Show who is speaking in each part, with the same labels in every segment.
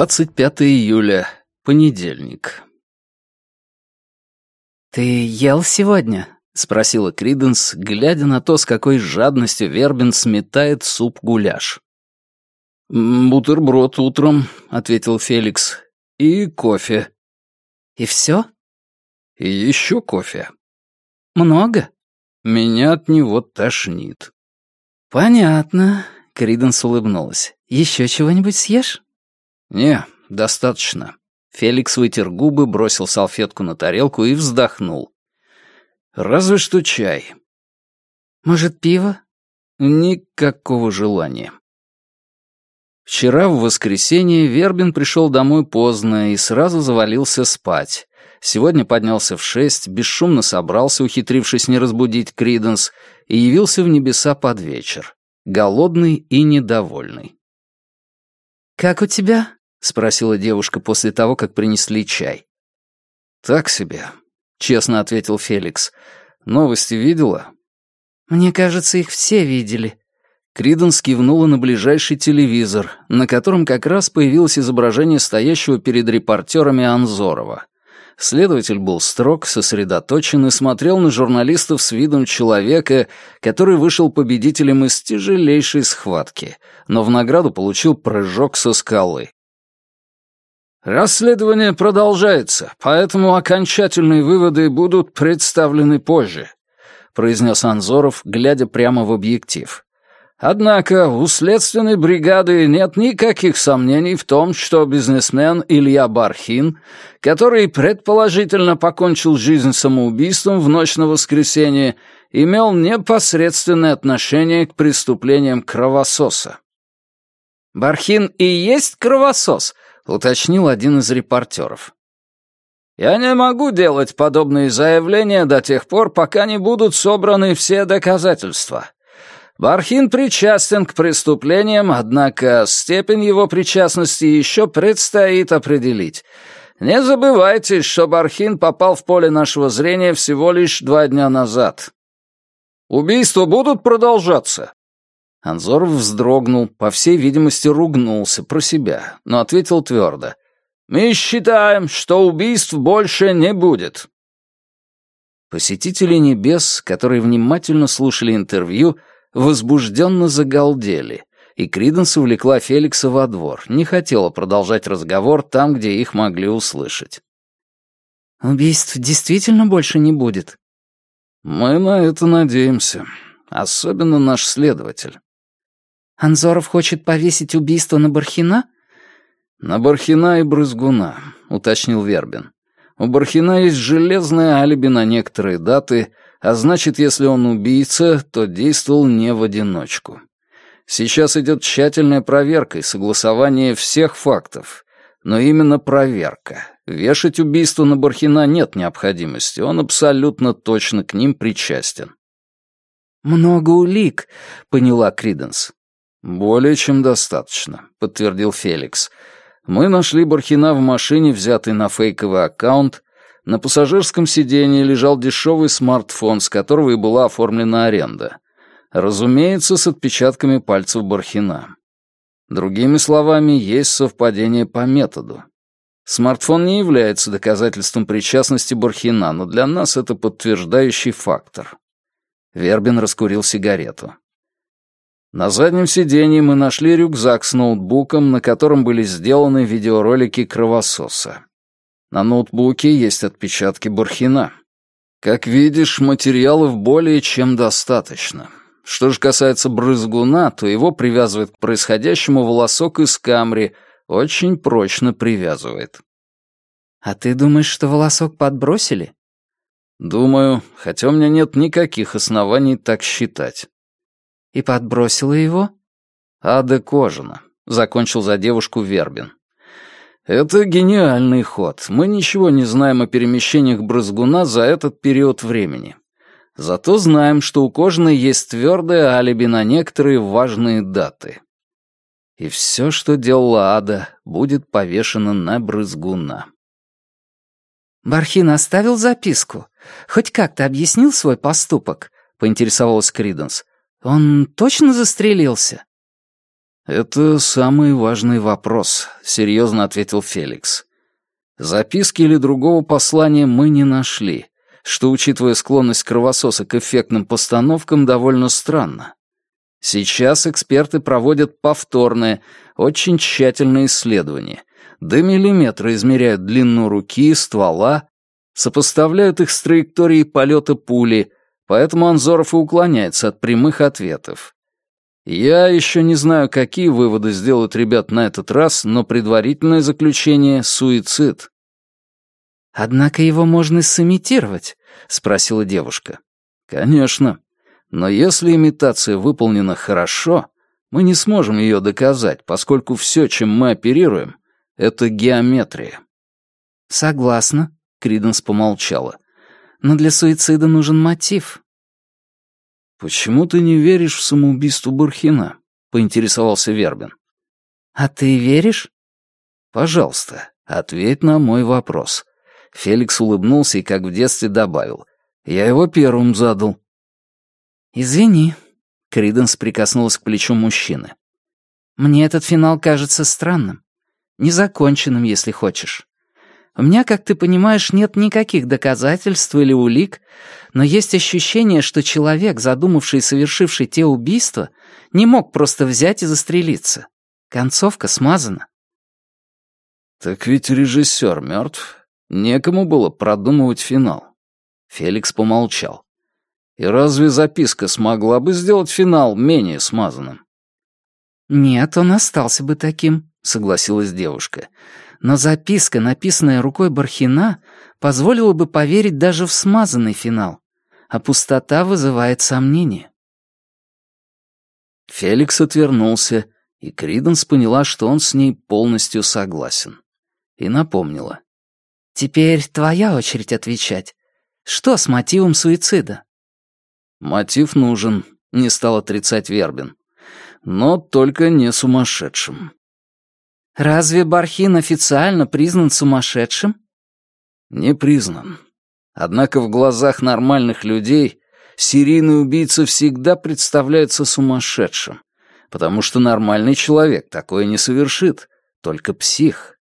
Speaker 1: 25 июля, понедельник.
Speaker 2: «Ты ел сегодня?» — спросила Криденс, глядя на то, с какой жадностью Вербин сметает суп-гуляш.
Speaker 1: «Бутерброд утром», — ответил Феликс, — «и кофе».
Speaker 2: «И все?»
Speaker 1: «И еще кофе».
Speaker 2: «Много?»
Speaker 1: «Меня от него тошнит».
Speaker 2: «Понятно», — Криденс улыбнулась. «Еще чего-нибудь съешь?»
Speaker 1: «Не, достаточно».
Speaker 2: Феликс вытер губы, бросил салфетку на тарелку и вздохнул.
Speaker 1: «Разве что чай».
Speaker 2: «Может, пиво?»
Speaker 1: «Никакого желания». Вчера, в воскресенье, Вербин пришел домой поздно и сразу завалился спать. Сегодня поднялся в шесть, бесшумно собрался, ухитрившись не разбудить Криденс, и явился в небеса под вечер, голодный и недовольный.
Speaker 2: «Как у тебя?» — спросила девушка после того, как принесли чай.
Speaker 1: «Так себе», — честно ответил Феликс. «Новости видела?»
Speaker 2: «Мне кажется, их все видели».
Speaker 1: Криденс кивнула на ближайший телевизор, на котором как раз появилось изображение стоящего перед репортерами Анзорова. Следователь был строг, сосредоточен и смотрел на журналистов с видом человека, который вышел победителем из тяжелейшей схватки, но в награду получил прыжок со скалы. Расследование продолжается, поэтому окончательные выводы будут представлены позже, произнес Анзоров, глядя прямо в объектив. Однако у следственной бригады нет никаких сомнений в том, что бизнесмен Илья Бархин, который предположительно покончил жизнь самоубийством в ночь на воскресенье, имел непосредственное отношение к преступлениям кровососа. «Бархин и есть кровосос», — уточнил один из репортеров. «Я не могу делать подобные заявления до тех пор, пока не будут собраны все доказательства. Бархин причастен к преступлениям, однако степень его причастности еще предстоит определить. Не забывайте, что Бархин попал в поле нашего зрения всего лишь два дня назад. Убийства будут продолжаться, Анзоров вздрогнул, по всей видимости, ругнулся про себя, но ответил твердо. «Мы считаем, что убийств больше не будет». Посетители небес, которые внимательно слушали интервью, возбужденно загалдели, и Криденс увлекла Феликса во двор, не хотела продолжать разговор там, где их могли услышать.
Speaker 2: «Убийств действительно больше не будет?»
Speaker 1: «Мы на это надеемся, особенно наш следователь».
Speaker 2: Анзоров хочет повесить убийство на Бархина?»
Speaker 1: «На Бархина и Брызгуна», — уточнил Вербин. «У Бархина есть железное алиби на некоторые даты, а значит, если он убийца, то действовал не в одиночку. Сейчас идет тщательная проверка и согласование всех фактов. Но именно проверка. Вешать убийство на Бархина нет необходимости, он абсолютно точно к ним причастен.
Speaker 2: «Много улик», — поняла Криденс.
Speaker 1: «Более чем достаточно», — подтвердил Феликс. «Мы нашли Бархина в машине, взятой на фейковый аккаунт. На пассажирском сиденье лежал дешевый смартфон, с которого и была оформлена аренда. Разумеется, с отпечатками пальцев Бархина. Другими словами, есть совпадение по методу. Смартфон не является доказательством причастности Бархина, но для нас это подтверждающий фактор». Вербин раскурил сигарету. На заднем сиденье мы нашли рюкзак с ноутбуком, на котором были сделаны видеоролики кровососа. На ноутбуке есть отпечатки Бурхина. Как видишь, материалов более чем достаточно. Что же касается брызгуна, то его привязывает к происходящему волосок из камри, очень прочно привязывает.
Speaker 2: «А ты думаешь, что волосок подбросили?»
Speaker 1: «Думаю, хотя у меня нет никаких оснований так считать».
Speaker 2: «И подбросила его?»
Speaker 1: «Ада Кожина», — закончил за девушку Вербин. «Это гениальный ход. Мы ничего не знаем о перемещениях Брызгуна за этот период времени. Зато знаем, что у Кожиной есть твердое алиби на некоторые важные даты. И все, что делала Ада, будет повешено на Брызгуна».
Speaker 2: «Бархин оставил записку? Хоть как-то объяснил свой поступок?» — поинтересовалась Криденс. Он точно застрелился?
Speaker 1: «Это самый важный вопрос», — серьезно ответил Феликс. «Записки или другого послания мы не нашли, что, учитывая склонность кровососа к эффектным постановкам, довольно странно. Сейчас эксперты проводят повторное, очень тщательное исследование. До миллиметра измеряют длину руки, ствола, сопоставляют их с траекторией полета пули, поэтому Анзоров и уклоняется от прямых ответов. Я еще не знаю, какие выводы сделают ребят на этот раз, но предварительное заключение — суицид.
Speaker 2: «Однако его можно сымитировать», — спросила девушка.
Speaker 1: «Конечно. Но если имитация выполнена хорошо, мы не сможем ее доказать, поскольку все, чем мы оперируем, — это геометрия».
Speaker 2: «Согласна», — Криденс помолчала. «Но для суицида нужен мотив.
Speaker 1: «Почему ты не веришь в самоубийство Бурхина?» — поинтересовался Вербин.
Speaker 2: «А ты веришь?»
Speaker 1: «Пожалуйста, ответь на мой вопрос». Феликс улыбнулся и, как в детстве, добавил. «Я его первым задал».
Speaker 2: «Извини», — Криденс прикоснулась к плечу мужчины. «Мне этот финал кажется странным. Незаконченным, если хочешь. У меня, как ты понимаешь, нет никаких доказательств или улик, но есть ощущение, что человек, задумавший и совершивший те убийства, не мог просто взять и застрелиться. Концовка смазана.
Speaker 1: Так ведь режиссер мертв. Некому было продумывать финал. Феликс помолчал. И разве записка смогла бы сделать финал менее смазанным?
Speaker 2: «Нет, он остался бы таким», — согласилась девушка но записка, написанная рукой Бархина, позволила бы поверить даже в смазанный финал, а пустота вызывает сомнения.
Speaker 1: Феликс отвернулся, и Криденс поняла, что он с ней полностью согласен. И напомнила.
Speaker 2: «Теперь твоя очередь отвечать. Что с мотивом суицида?»
Speaker 1: «Мотив нужен», — не стал отрицать Вербин. «Но только не сумасшедшим.
Speaker 2: Разве Бархин официально признан сумасшедшим?
Speaker 1: Не признан. Однако в глазах нормальных людей серийный убийца всегда представляется сумасшедшим, потому что нормальный человек такое не совершит, только псих.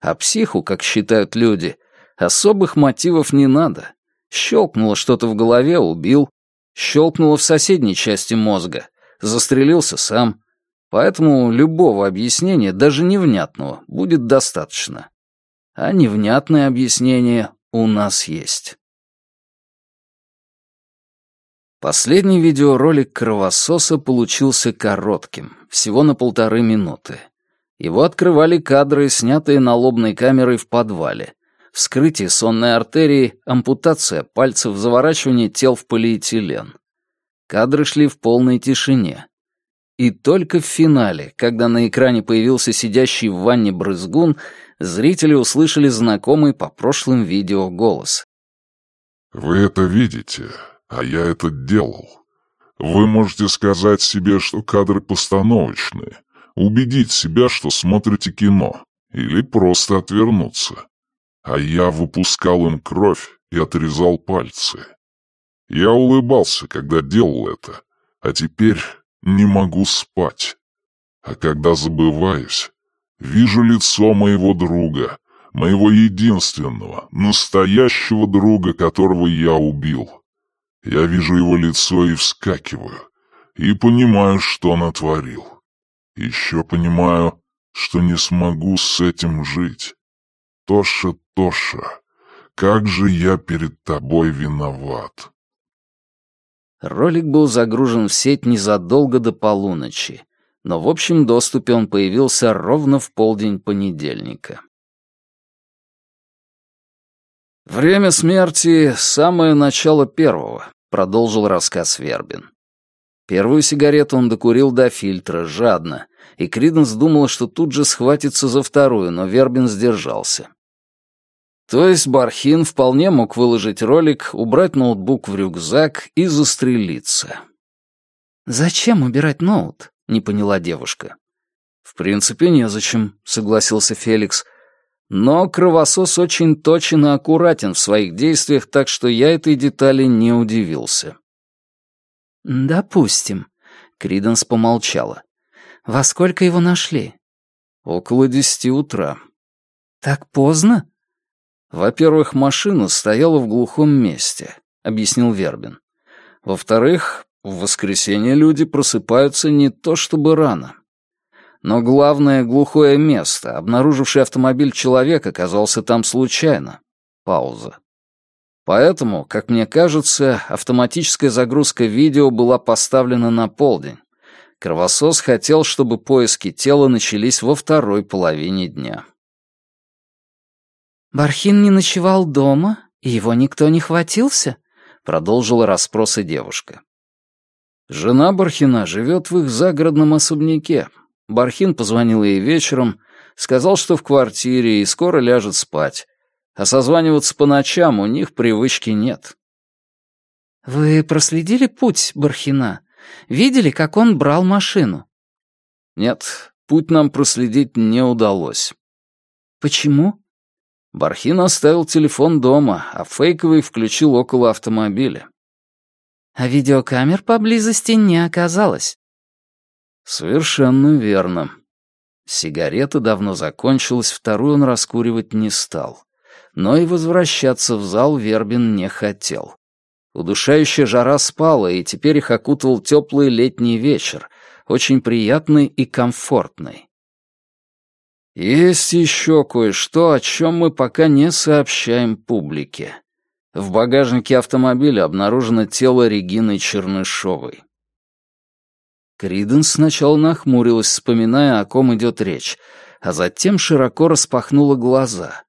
Speaker 1: А психу, как считают люди, особых мотивов не надо. Щелкнуло что-то в голове, убил. Щелкнуло в соседней части мозга. Застрелился сам. Поэтому любого объяснения, даже невнятного, будет достаточно. А невнятное объяснение у нас есть. Последний видеоролик кровососа получился коротким, всего на полторы минуты. Его открывали кадры, снятые налобной камерой в подвале. Вскрытие сонной артерии, ампутация пальцев, заворачивание тел в полиэтилен. Кадры шли в полной тишине. И только в финале, когда на экране появился сидящий в ванне брызгун, зрители услышали знакомый по прошлым видео голос.
Speaker 3: «Вы это видите, а я это делал. Вы можете сказать себе, что кадры постановочные, убедить себя, что смотрите кино, или просто отвернуться. А я выпускал им кровь и отрезал пальцы. Я улыбался, когда делал это, а теперь не могу спать. А когда забываюсь, вижу лицо моего друга, моего единственного, настоящего друга, которого я убил. Я вижу его лицо и вскакиваю, и понимаю, что натворил. Еще понимаю, что не смогу с этим жить. Тоша, Тоша, как же я перед тобой виноват.
Speaker 1: Ролик был загружен в сеть незадолго до полуночи, но в общем доступе он появился ровно в полдень понедельника. «Время смерти — самое начало первого», — продолжил рассказ Вербин. Первую сигарету он докурил до фильтра, жадно, и Криденс думал, что тут же схватится за вторую, но Вербин сдержался. То есть Бархин вполне мог выложить ролик, убрать ноутбук в рюкзак и застрелиться.
Speaker 2: «Зачем убирать ноут?» — не поняла девушка.
Speaker 1: «В принципе, незачем», — согласился Феликс. «Но кровосос очень точен и аккуратен в своих действиях, так что я этой детали не удивился».
Speaker 2: «Допустим», — Криденс помолчала. Во сколько его нашли?
Speaker 1: Около десяти утра.
Speaker 2: Так поздно?
Speaker 1: Во-первых, машина стояла в глухом месте, объяснил Вербин. Во-вторых, в воскресенье люди просыпаются не то чтобы рано. Но главное глухое место, обнаруживший автомобиль человек, оказался там случайно. Пауза. Поэтому, как мне кажется, автоматическая загрузка видео была поставлена на полдень. Кровосос хотел, чтобы поиски тела начались во второй половине дня.
Speaker 2: «Бархин не ночевал дома, и его никто не хватился?» — продолжила расспросы девушка.
Speaker 1: «Жена Бархина живет в их загородном особняке. Бархин позвонил ей вечером, сказал, что в квартире и скоро ляжет спать. А созваниваться по ночам у них привычки нет».
Speaker 2: «Вы проследили путь Бархина?» Видели, как он брал машину?»
Speaker 1: «Нет, путь нам проследить не удалось».
Speaker 2: «Почему?»
Speaker 1: Бархин оставил телефон дома, а фейковый включил около автомобиля.
Speaker 2: А видеокамер поблизости не оказалось.
Speaker 1: Совершенно верно. Сигарета давно закончилась, вторую он раскуривать не стал. Но и возвращаться в зал Вербин не хотел. Удушающая жара спала, и теперь их окутывал теплый летний вечер, очень приятный и комфортный. Есть еще кое-что, о чем мы пока не сообщаем публике. В багажнике автомобиля обнаружено тело Регины Чернышовой. Криденс сначала нахмурилась, вспоминая, о ком идет речь, а затем широко распахнула глаза.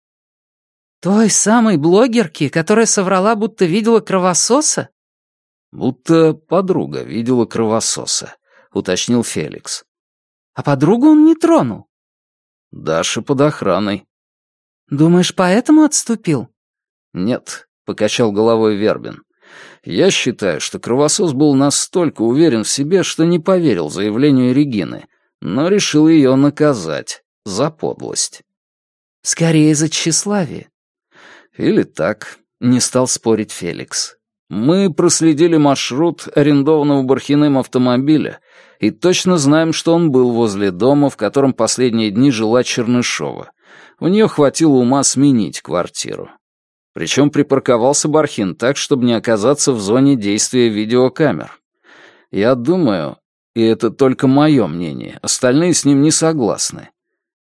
Speaker 2: «Той самой блогерки, которая соврала, будто видела кровососа?»
Speaker 1: «Будто подруга видела кровососа», — уточнил Феликс.
Speaker 2: «А подругу он не тронул?»
Speaker 1: «Даша под охраной».
Speaker 2: «Думаешь, поэтому отступил?»
Speaker 1: «Нет», — покачал головой Вербин. «Я считаю, что кровосос был настолько уверен в себе, что не поверил заявлению Регины, но решил ее наказать за подлость».
Speaker 2: «Скорее за тщеславие.
Speaker 1: Или так, не стал спорить Феликс. Мы проследили маршрут арендованного Бархиным автомобиля и точно знаем, что он был возле дома, в котором последние дни жила Чернышова. У нее хватило ума сменить квартиру. Причем припарковался Бархин так, чтобы не оказаться в зоне действия видеокамер. Я думаю, и это только мое мнение, остальные с ним не согласны,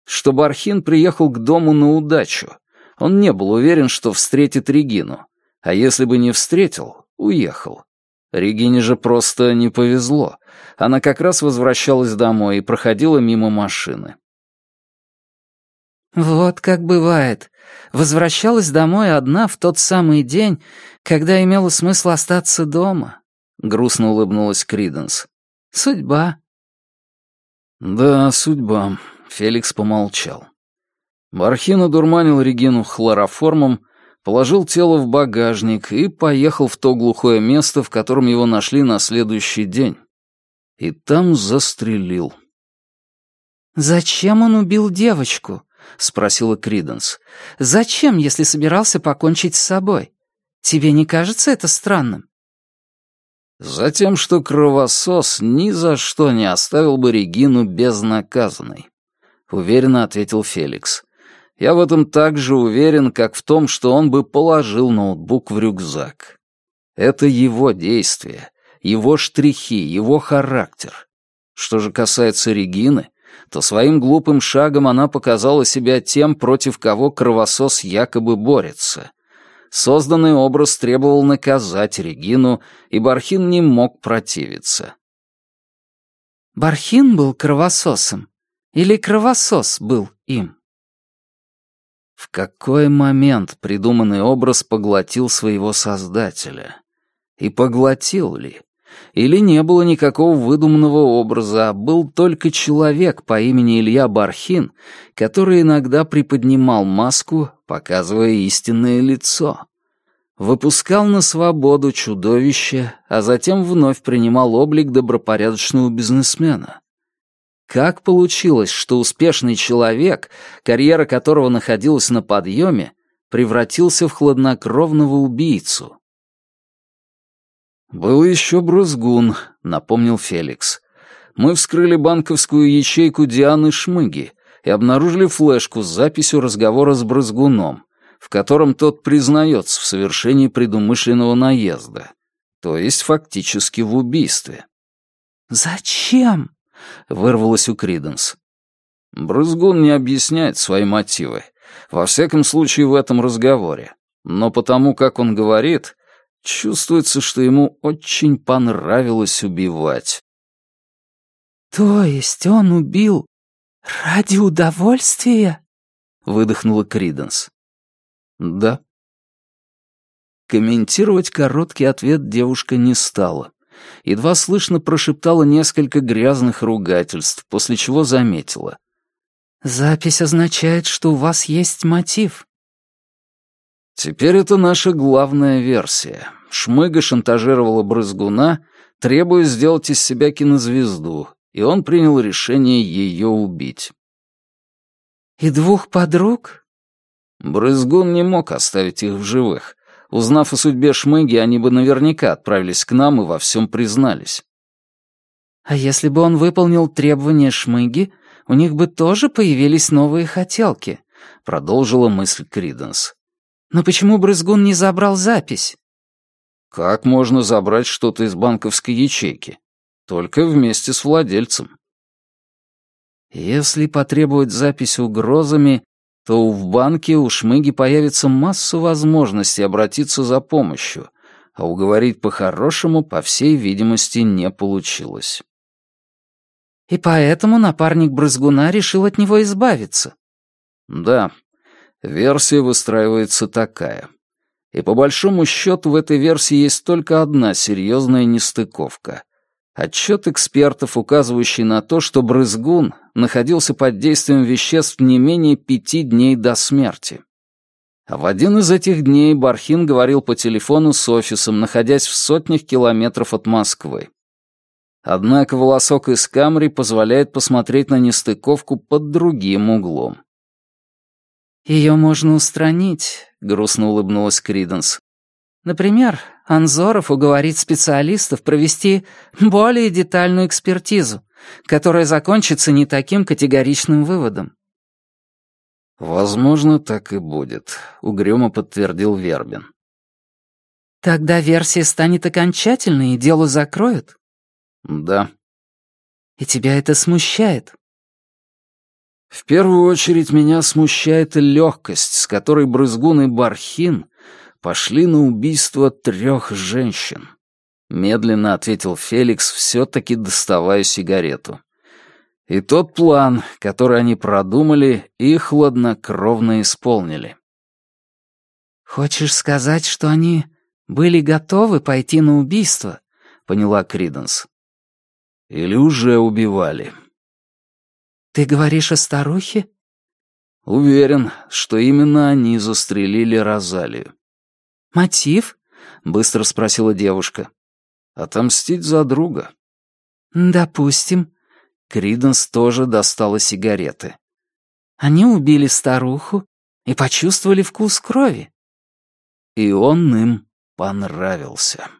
Speaker 1: что Бархин приехал к дому на удачу, он не был уверен, что встретит Регину. А если бы не встретил, уехал. Регине же просто не повезло. Она как раз возвращалась домой и проходила мимо машины.
Speaker 2: «Вот как бывает. Возвращалась домой одна в тот самый день, когда имело смысл остаться дома», — грустно улыбнулась Криденс. «Судьба».
Speaker 1: «Да, судьба», — Феликс помолчал. Бархин одурманил Регину хлороформом, положил тело в багажник и поехал в то глухое место, в котором его нашли на следующий день. И там застрелил.
Speaker 2: «Зачем он убил девочку?» — спросила Криденс. «Зачем, если собирался покончить с собой? Тебе не кажется это странным?»
Speaker 1: «Затем, что кровосос ни за что не оставил бы Регину безнаказанной», — уверенно ответил Феликс. Я в этом так же уверен, как в том, что он бы положил ноутбук в рюкзак. Это его действия, его штрихи, его характер. Что же касается Регины, то своим глупым шагом она показала себя тем, против кого кровосос якобы борется. Созданный образ требовал наказать Регину, и Бархин не мог противиться.
Speaker 2: «Бархин был кровососом? Или кровосос был им?»
Speaker 1: В какой момент придуманный образ поглотил своего создателя? И поглотил ли? Или не было никакого выдуманного образа, а был только человек по имени Илья Бархин, который иногда приподнимал маску, показывая истинное лицо? Выпускал на свободу чудовище, а затем вновь принимал облик добропорядочного бизнесмена. Как получилось, что успешный человек, карьера которого находилась на подъеме, превратился в хладнокровного убийцу? «Был еще Брызгун», — напомнил Феликс. Мы вскрыли банковскую ячейку Дианы Шмыги и обнаружили флешку с записью разговора с Брызгуном, в котором тот признается в совершении предумышленного наезда, то есть фактически в убийстве.
Speaker 2: «Зачем?» — вырвалось у Криденс.
Speaker 1: Брызгун не объясняет свои мотивы, во всяком случае в этом разговоре, но потому как он говорит, чувствуется, что ему очень понравилось убивать.
Speaker 2: «То есть он убил ради удовольствия?» — выдохнула Криденс.
Speaker 1: «Да». Комментировать короткий ответ девушка не стала. Едва слышно прошептала несколько грязных ругательств, после чего заметила.
Speaker 2: «Запись означает, что у вас есть мотив».
Speaker 1: Теперь это наша главная версия. Шмыга шантажировала Брызгуна, требуя сделать из себя кинозвезду, и он принял решение ее убить.
Speaker 2: «И двух подруг?»
Speaker 1: Брызгун не мог оставить их в живых. Узнав о судьбе Шмыги, они бы наверняка отправились к нам и во всем признались.
Speaker 2: «А если бы он выполнил требования Шмыги, у них бы тоже появились новые хотелки», — продолжила мысль Криденс. «Но почему Брызгун не забрал запись?»
Speaker 1: «Как можно забрать что-то из банковской ячейки? Только вместе с владельцем». Если потребовать запись угрозами, то в банке у Шмыги появится масса возможностей обратиться за помощью, а уговорить по-хорошему, по всей видимости, не получилось.
Speaker 2: И поэтому напарник Брызгуна решил от него избавиться.
Speaker 1: Да, версия выстраивается такая. И по большому счету в этой версии есть только одна серьезная нестыковка. Отчет экспертов, указывающий на то, что Брызгун находился под действием веществ не менее пяти дней до смерти. А в один из этих дней Бархин говорил по телефону с офисом, находясь в сотнях километров от Москвы. Однако волосок из камри позволяет посмотреть на нестыковку под другим углом.
Speaker 2: «Ее можно устранить», — грустно улыбнулась Криденс. «Например, Анзоров уговорит специалистов провести более детальную экспертизу, которая закончится не таким категоричным выводом».
Speaker 1: «Возможно, так и будет», — угрюмо подтвердил Вербин.
Speaker 2: «Тогда версия станет окончательной, и дело закроют?»
Speaker 1: «Да».
Speaker 2: «И тебя это смущает?»
Speaker 1: «В первую очередь меня смущает легкость, с которой Брызгун и Бархин пошли на убийство трех женщин», — медленно ответил Феликс, все-таки доставая сигарету. «И тот план, который они продумали, и хладнокровно исполнили».
Speaker 2: «Хочешь сказать, что они были готовы пойти на убийство?» — поняла Криденс.
Speaker 1: Или уже убивали.
Speaker 2: Ты говоришь о старухе?
Speaker 1: Уверен, что именно они застрелили Розалию.
Speaker 2: Мотив?
Speaker 1: Быстро спросила девушка. Отомстить за друга.
Speaker 2: Допустим.
Speaker 1: Криденс тоже достала сигареты.
Speaker 2: Они убили старуху и почувствовали вкус крови.
Speaker 1: И он им понравился.